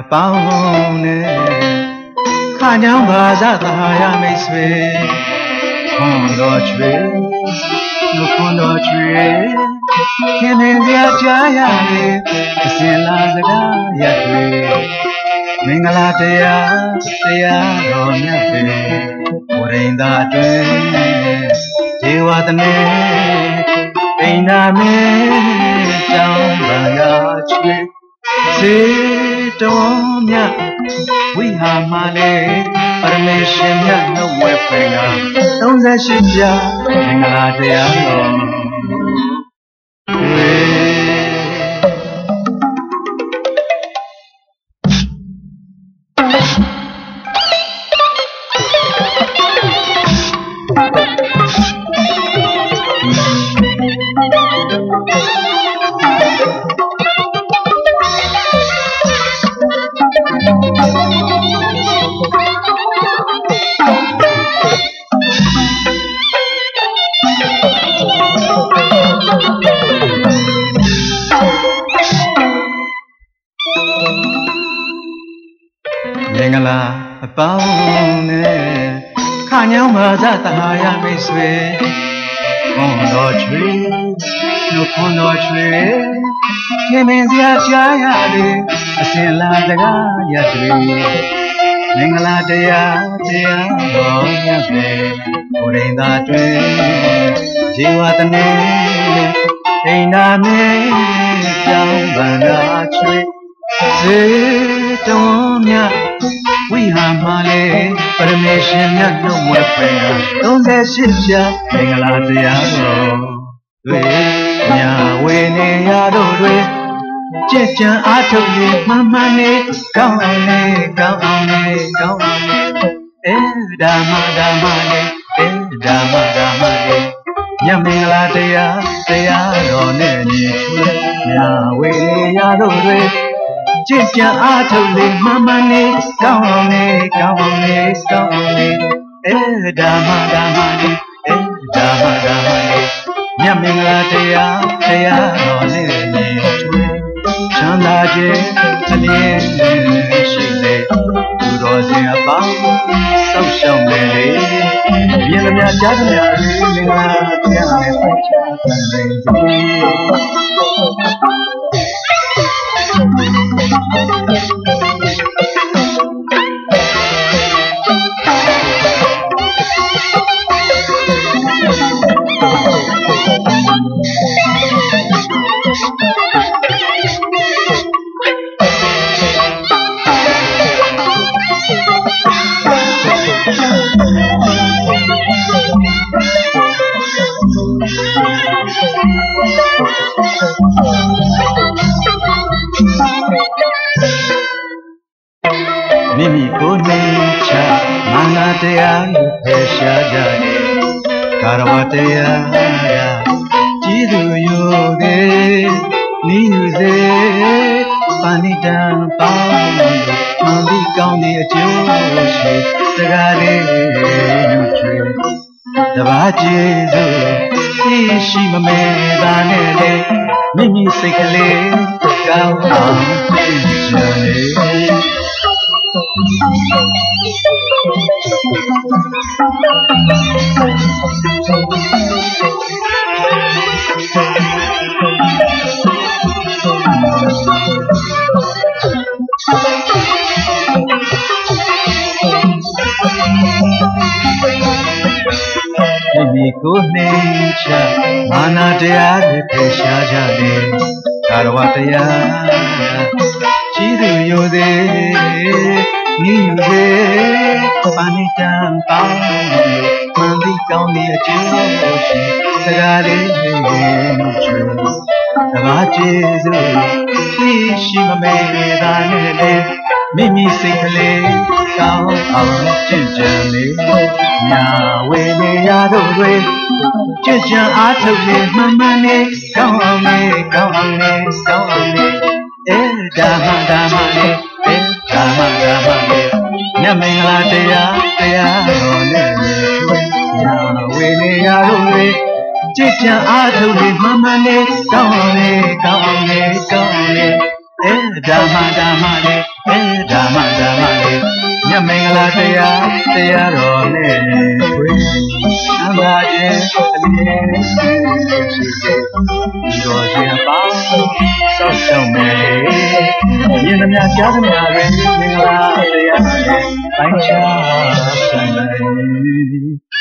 အပေါင်းနဲ့ခါညောင်းပါဇသာရမိတ်ဆွေခွန်တော်ချွေလူခွန်တော်ချွေခင်မင်းစရာကြားရတယ်အစင်လာစကားရက်တွေမင်္ဂလာတရားတရားတော်မြတ်တွေဘုရင်သာအတွင်ဒေဝတနေအိန္ဒာမေတောင်းပါရချွေစေ တော်မြတ်ဝိဟာမလေးပရမေရှင်မြတ်နှုတ်ဝဲဖွင့်က38ပြမင်္ဂလာတရားတော် အပေါင်းနဲ့ခါညောင်းပါဇတဟာရမိတ်ဆွေခွန်တော်ချွေလူခွန်တော်ချွေခင်မင်းစရာကြားရလေအစင်လာတကားရတွေမင်္ဂလာတရားတရားတော်မြတ်ပဲဘုရင်သာတွင်ဇေဝတနေအိန္ဒာမေကြောင်းဗန္ဒာချွေစေတော်မြတ် ဝိဟာမလေးပရမေရှင်မြတ်နှုတ်ဝဲဖွယ်38ပြမင်္ဂလာတရားတော်တွေညာဝေနေရတို့တွေကြက်ကြံအားထုတ်လေမှန်မှန်နေကောင်းအောင်လေကောင်းအောင်လေကောင်းအောင်လေအဲဓမ္မဓမ္မလေအဲဓမ္မဓမ္မလေညမင်္ဂလာတရားတရားတော်နဲ့ညီချွေညာဝေနေရတို့တွေကြင်ကြံအားထုတ်လေမှန်မှန် ဓမ္မဓမ္မလေအဲဓမ္မဓမ္မလေမြတ်မင်္ဂလာတရားတရားတော်နဲ့ညီချွေချမ်းသာခြင်းသလင်းရှိလေသူတော်စင်အပေါင်းစောက်ရှောက်လေလေမြင်သမျှကြားသမျှအလေးမင်္ဂလာတရားနဲ့ပတ်ချသံနေ မိမိကိုယ်နှိမ်ချမာနတရားကိုဖယ်ရှားကြတယ်ကာရဝတရားကကြီးသူယူသေးနိယူစေပါဏိတံပေါင်းမှန်ပြီးကောင်းတဲ့အကျိုးရှိစကားလေးညွှန်ချွေတပါးကျေစု သိရှိမမဲတာနဲ့လေမိမိစိတ်ကလေးကောင်းအောင်သိချင်တယ် မိမိကိုယ်နှိမ်ချမာနာတရားတွေဖယ်ရှားကြတယ်ကာရဝတရားကြီးသူယိုသေးနိယူသေးပါဏိတံပေါင်းမှန်ပြီးကောင်းတဲ့အကျိုးရှိစကားလေးတွေချွေတဘာကျေစုသိရှိမမဲတာနဲ့လေမိမိစိတ်ကလေး ကောင်းအောင်ကြင်ကြံလေညာဝေနေရတို့တွေကြင်ကြံအားထုတ်လေမှန်မှန်နေကောင်းအောင်လေကောင်းအောင်လေကောင်းအောင်လေအဲဓမ္မဓမ္မလေအဲဓမ္မဓမ္မလေညမင်္ဂလာတရားတရားတော်နဲ့ချွေညာဝေနေရတို့တွေကြည်ကြံအားထုတ်လေမှန်မှန်နေကောင်းအောင်လေကောင်းအောင်လေကောင်းအောင်လေအဲဓမ္မဓမ္မလေအဲ မြတ်မင်္ဂလာတရားတရားတော်နဲ့ခွေအမှားခြင်းအမြဲရှိစေဒီတော်ခြင်းပါစောက်ရှောက်မယ်မြင်သမျှကြားသမျှပဲမင်္ဂလာတရားနဲ့ပိုင်းခြားဆိုင်စေ